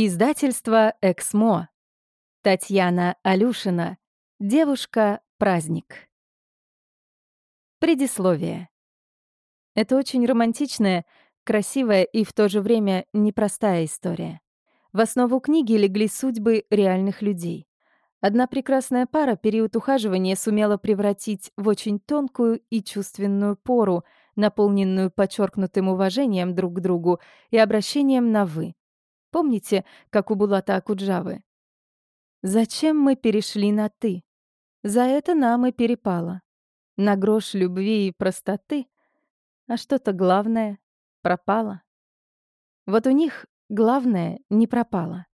Издательство «Эксмо». Татьяна Алюшина. Девушка-праздник. Предисловие. Это очень романтичная, красивая и в то же время непростая история. В основу книги легли судьбы реальных людей. Одна прекрасная пара период ухаживания сумела превратить в очень тонкую и чувственную пору, наполненную подчеркнутым уважением друг к другу и обращением на «вы». Помните, как у Булата Акуджавы? «Зачем мы перешли на «ты»? За это нам и перепало. На грош любви и простоты, а что-то главное пропало». Вот у них главное не пропало.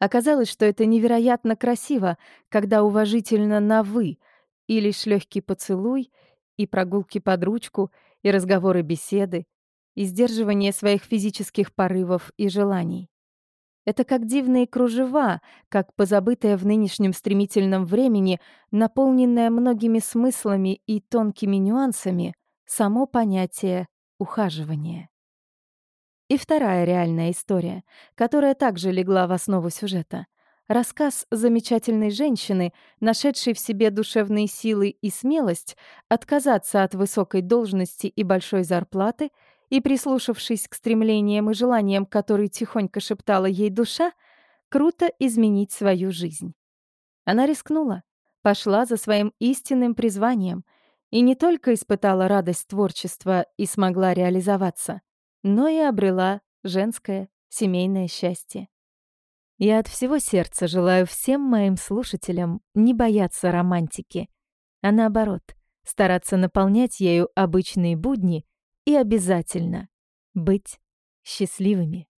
Оказалось, что это невероятно красиво, когда уважительно на «вы», и лишь легкий поцелуй, и прогулки под ручку, и разговоры беседы, и сдерживание своих физических порывов и желаний. Это как дивные кружева, как позабытое в нынешнем стремительном времени, наполненное многими смыслами и тонкими нюансами, само понятие ухаживания. И вторая реальная история, которая также легла в основу сюжета. Рассказ замечательной женщины, нашедшей в себе душевные силы и смелость отказаться от высокой должности и большой зарплаты — и, прислушавшись к стремлениям и желаниям, которые тихонько шептала ей душа, круто изменить свою жизнь. Она рискнула, пошла за своим истинным призванием и не только испытала радость творчества и смогла реализоваться, но и обрела женское семейное счастье. Я от всего сердца желаю всем моим слушателям не бояться романтики, а наоборот, стараться наполнять ею обычные будни и обязательно быть счастливыми.